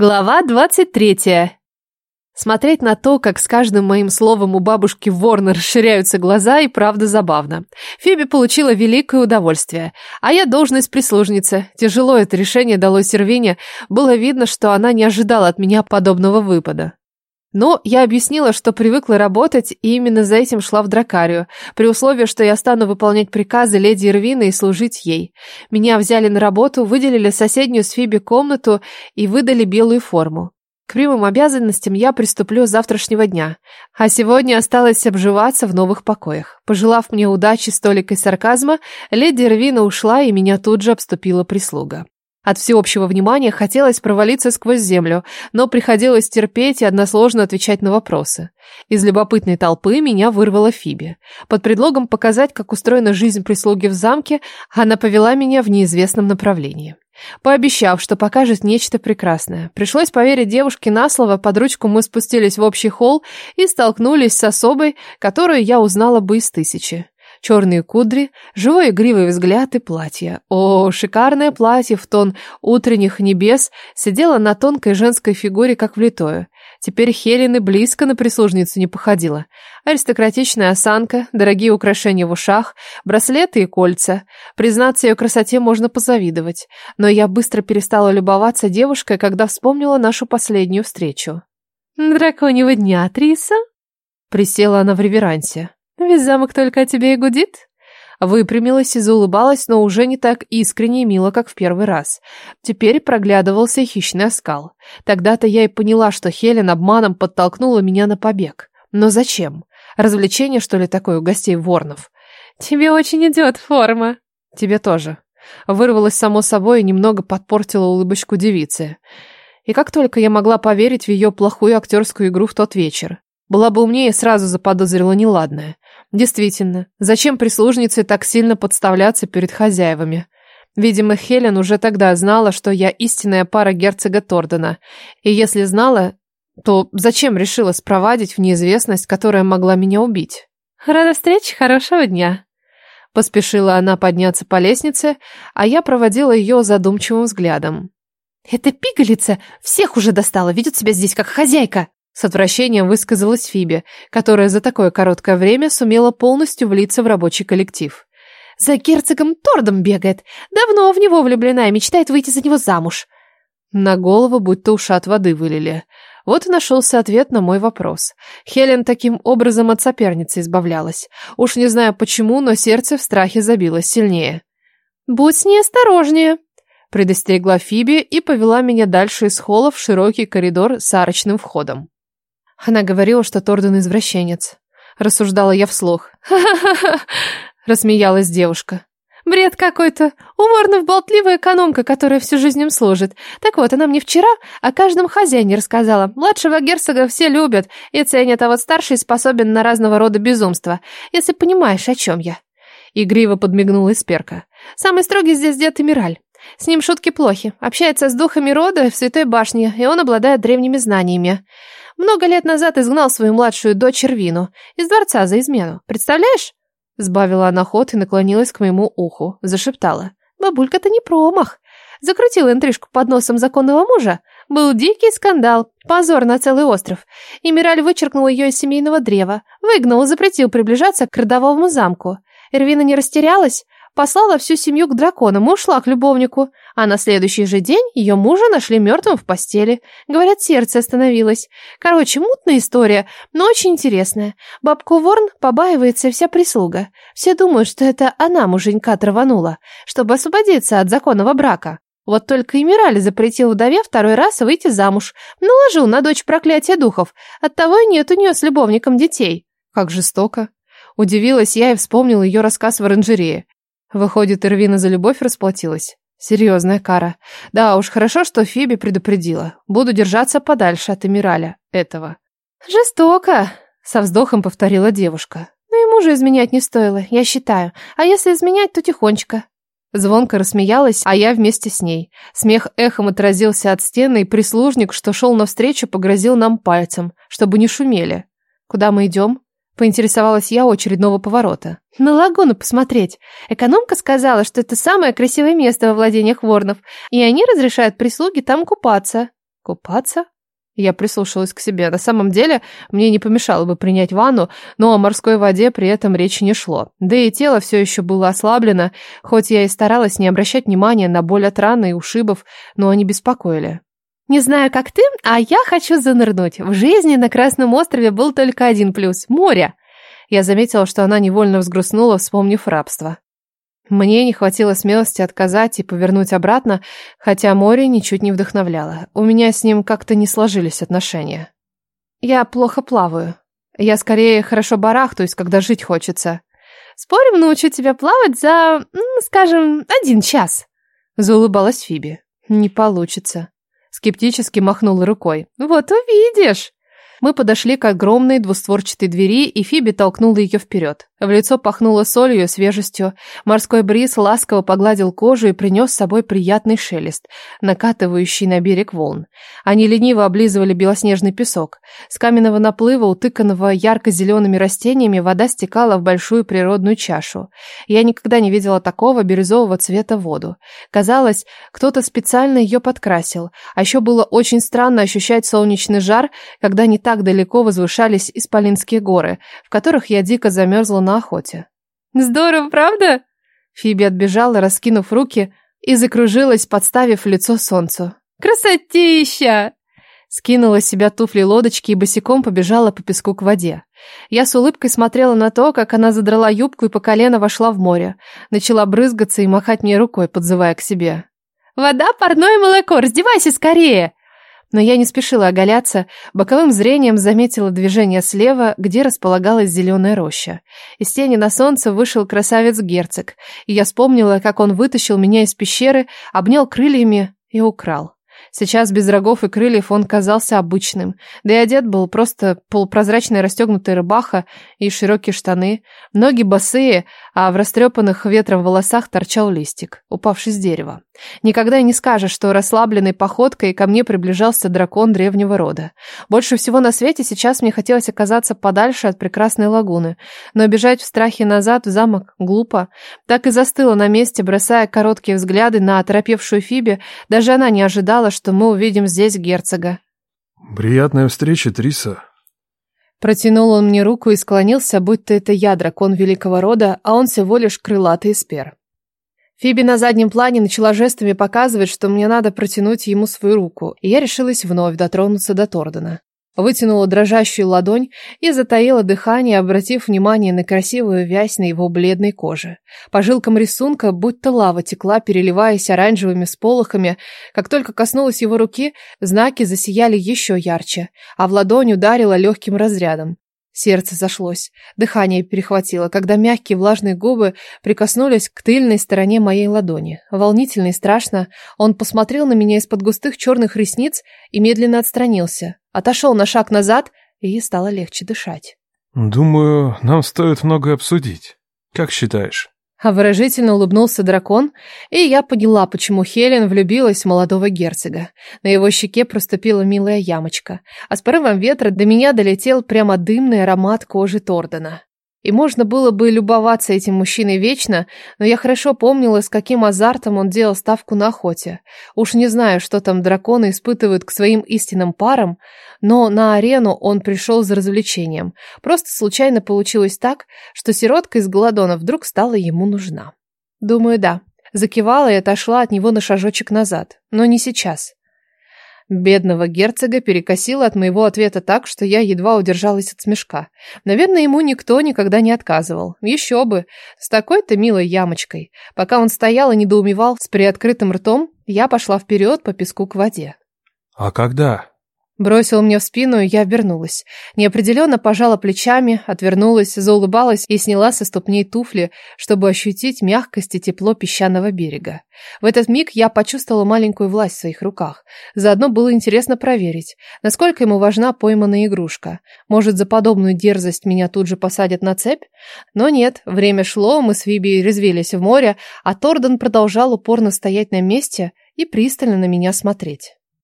Глава 23. Смотреть на то, как с каждым моим словом у бабушки Ворна расширяются глаза, и правда забавно. Фиби получила великое удовольствие, а я должность прислужницы. Тяжело это решение далось Сервине, было видно, что она не ожидала от меня подобного выпада. Но я объяснила, что привыкла работать, и именно за этим шла в Дракарию, при условии, что я стану выполнять приказы леди Ирвины и служить ей. Меня взяли на работу, выделили соседнюю с Фиби комнату и выдали белую форму. К прямым обязанностям я приступлю с завтрашнего дня, а сегодня осталось обживаться в новых покоях. Пожелав мне удачи с толикой сарказма, леди Ирвина ушла, и меня тут же обступила прислуга. От всеобщего внимания хотелось провалиться сквозь землю, но приходилось терпеть и односложно отвечать на вопросы. Из любопытной толпы меня вырвала Фиби. Под предлогом показать, как устроена жизнь прислуги в замке, она повела меня в неизвестном направлении. Пообещав, что покажет нечто прекрасное. Пришлось поверить девушке на слово, под ручку мы спустились в общий холл и столкнулись с особой, которую я узнала бы из тысячи черные кудри, живой игривый взгляд и платье. О, шикарное платье в тон утренних небес сидело на тонкой женской фигуре, как влитое. Теперь Хелен и близко на прислужницу не походила. Аристократичная осанка, дорогие украшения в ушах, браслеты и кольца. Признаться, ее красоте можно позавидовать. Но я быстро перестала любоваться девушкой, когда вспомнила нашу последнюю встречу. «Драконьего дня, Триса?» Присела она в реверансе. Весь замок только о тебе и гудит?» Выпрямилась и заулыбалась, но уже не так искренне и мило, как в первый раз. Теперь проглядывался хищный оскал. Тогда-то я и поняла, что Хелен обманом подтолкнула меня на побег. Но зачем? Развлечение, что ли, такое у гостей Ворнов? «Тебе очень идет форма». «Тебе тоже». Вырвалась само собой и немного подпортила улыбочку девицы. И как только я могла поверить в ее плохую актерскую игру в тот вечер. Была бы умнее, сразу заподозрила неладное. Действительно, зачем прислужнице так сильно подставляться перед хозяевами? Видимо, Хелен уже тогда знала, что я истинная пара герцога Тордена. И если знала, то зачем решила спровадить в неизвестность, которая могла меня убить? «Рада встрече, хорошего дня!» Поспешила она подняться по лестнице, а я проводила ее задумчивым взглядом. «Эта пигалица всех уже достала, ведет себя здесь как хозяйка!» С отвращением высказалась Фиби, которая за такое короткое время сумела полностью влиться в рабочий коллектив. «За герцогом Тордом бегает. Давно в него влюблена и мечтает выйти за него замуж». На голову будто ушат воды вылили. Вот и нашелся ответ на мой вопрос. Хелен таким образом от соперницы избавлялась. Уж не знаю почему, но сердце в страхе забилось сильнее. «Будь с ней осторожнее», предостерегла Фиби и повела меня дальше из холла в широкий коридор с арочным входом. Она говорила, что Торден извращенец. Рассуждала я вслух. «Ха-ха-ха!» рассмеялась девушка. Бред какой-то. У Ворнов болтливая экономка, которая всю жизнь им служит. Так вот, она мне вчера о каждом хозяине рассказала. Младшего герцога все любят и ценят, а вот старший способен на разного рода безумства. Если понимаешь, о чем я. Игриво подмигнула Исперка. Самый строгий здесь дед Эмираль. С ним шутки плохи. Общается с духами рода в Святой Башне, и он обладает древними знаниями. Много лет назад изгнал свою младшую дочь Рвину из дворца за измену. Представляешь? Сбавила она ход и наклонилась к моему уху. Зашептала. Бабулька-то не промах. Закрутила интрижку под носом законного мужа. Был дикий скандал, позор на целый остров. И Мираль вычеркнул ее из семейного древа, выгнал и запретил приближаться к родовому замку. Эрвина не растерялась, послала всю семью к драконам и ушла к любовнику. А на следующий же день ее мужа нашли мертвым в постели. Говорят, сердце остановилось. Короче, мутная история, но очень интересная. Бабку Ворн побаивается вся прислуга. Все думают, что это она муженька траванула, чтобы освободиться от законного брака. Вот только Эмираль запретил вдове второй раз выйти замуж. Наложил на дочь проклятие духов. Оттого и нет у нее с любовником детей. Как жестоко. Удивилась я и вспомнила ее рассказ в оранжерее. Выходит, Ирвина за любовь расплатилась. Серьезная кара. Да уж, хорошо, что Фиби предупредила. Буду держаться подальше от Эмираля этого. Жестоко, со вздохом повторила девушка. Но ему же изменять не стоило, я считаю. А если изменять, то тихонечко. Звонко рассмеялась, а я вместе с ней. Смех эхом отразился от стены, и прислужник, что шел навстречу, погрозил нам пальцем, чтобы не шумели. Куда мы идем? Поинтересовалась я очередного поворота. На лагуну посмотреть. Экономка сказала, что это самое красивое место во владениях Ворнов, и они разрешают прислуге там купаться. Купаться? Я прислушалась к себе. На самом деле, мне не помешало бы принять ванну, но о морской воде при этом речи не шло. Да и тело все еще было ослаблено, хоть я и старалась не обращать внимания на боль от раны и ушибов, но они беспокоили. Не знаю, как ты, а я хочу занырнуть. В жизни на Красном острове был только один плюс – море. Я заметила, что она невольно взгрустнула, вспомнив рабство. Мне не хватило смелости отказать и повернуть обратно, хотя море ничуть не вдохновляло. У меня с ним как-то не сложились отношения. Я плохо плаваю. Я скорее хорошо барахтаюсь, когда жить хочется. Спорим, научу тебя плавать за, скажем, один час. Заулыбалась Фиби. Не получится. Скептически махнула рукой. Вот увидишь. Мы подошли к огромной двустворчатой двери, и Фиби толкнула ее вперед. В лицо пахнуло солью и свежестью. Морской бриз ласково погладил кожу и принес с собой приятный шелест, накатывающий на берег волн. Они лениво облизывали белоснежный песок. С каменного наплыва, утыканного ярко-зелеными растениями, вода стекала в большую природную чашу. Я никогда не видела такого бирюзового цвета воду. Казалось, кто-то специально ее подкрасил. А еще было очень странно ощущать солнечный жар, когда не так далеко возвышались Исполинские горы, в которых я дико замерзла на охоте. Здорово, правда? Фиби отбежала, раскинув руки, и закружилась, подставив лицо солнцу. Красотища! Скинула с себя туфли лодочки и босиком побежала по песку к воде. Я с улыбкой смотрела на то, как она задрала юбку и по колено вошла в море. Начала брызгаться и махать мне рукой, подзывая к себе. «Вода, парное молоко, раздевайся скорее!» Но я не спешила оголяться, боковым зрением заметила движение слева, где располагалась зеленая роща. Из тени на солнце вышел красавец-герцог, и я вспомнила, как он вытащил меня из пещеры, обнял крыльями и украл. Сейчас без рогов и крыльев он казался обычным, да и одет был просто полупрозрачная расстегнутая рубаха и широкие штаны, ноги босые, а в растрепанных ветром волосах торчал листик, упавший с дерева. Никогда и не скажешь, что расслабленной походкой ко мне приближался дракон древнего рода. Больше всего на свете сейчас мне хотелось оказаться подальше от прекрасной лагуны, но бежать в страхе назад в замок глупо. Так и застыла на месте, бросая короткие взгляды на оторопевшую Фиби, даже она не ожидала, что мы увидим здесь герцога. «Приятная встреча, Триса», Протянул он мне руку и склонился, будто это я дракон великого рода, а он всего лишь крылатый эспер. Фиби на заднем плане начала жестами показывать, что мне надо протянуть ему свою руку, и я решилась вновь дотронуться до Тордена. Вытянула дрожащую ладонь и затаила дыхание, обратив внимание на красивую вязь на его бледной коже. По жилкам рисунка будто лава текла, переливаясь оранжевыми сполохами. Как только коснулась его руки, знаки засияли еще ярче, а в ладонь ударила легким разрядом. Сердце зашлось, дыхание перехватило, когда мягкие влажные губы прикоснулись к тыльной стороне моей ладони. Волнительно и страшно, он посмотрел на меня из-под густых черных ресниц и медленно отстранился. Отошел на шаг назад, и стало легче дышать. «Думаю, нам стоит многое обсудить. Как считаешь?» Выражительно улыбнулся дракон, и я поняла, почему Хелен влюбилась в молодого герцога. На его щеке проступила милая ямочка, а с порывом ветра до меня долетел прямо дымный аромат кожи Тордена. И можно было бы любоваться этим мужчиной вечно, но я хорошо помнила, с каким азартом он делал ставку на охоте. Уж не знаю, что там драконы испытывают к своим истинным парам, но на арену он пришел за развлечением. Просто случайно получилось так, что сиротка из Голодона вдруг стала ему нужна. Думаю, да. Закивала и отошла от него на шажочек назад. Но не сейчас. Бедного герцога перекосило от моего ответа так, что я едва удержалась от смешка. Наверное, ему никто никогда не отказывал. Еще бы, с такой-то милой ямочкой. Пока он стоял и недоумевал с приоткрытым ртом, я пошла вперед по песку к воде. «А когда?» Бросил мне в спину, и я обернулась. Неопределенно пожала плечами, отвернулась, заулыбалась и сняла со ступней туфли, чтобы ощутить мягкость и тепло песчаного берега. В этот миг я почувствовала маленькую власть в своих руках. Заодно было интересно проверить, насколько ему важна пойманная игрушка. Может, за подобную дерзость меня тут же посадят на цепь? Но нет, время шло, мы с Виби резвились в море, а Торден продолжал упорно стоять на месте и пристально на меня смотреть.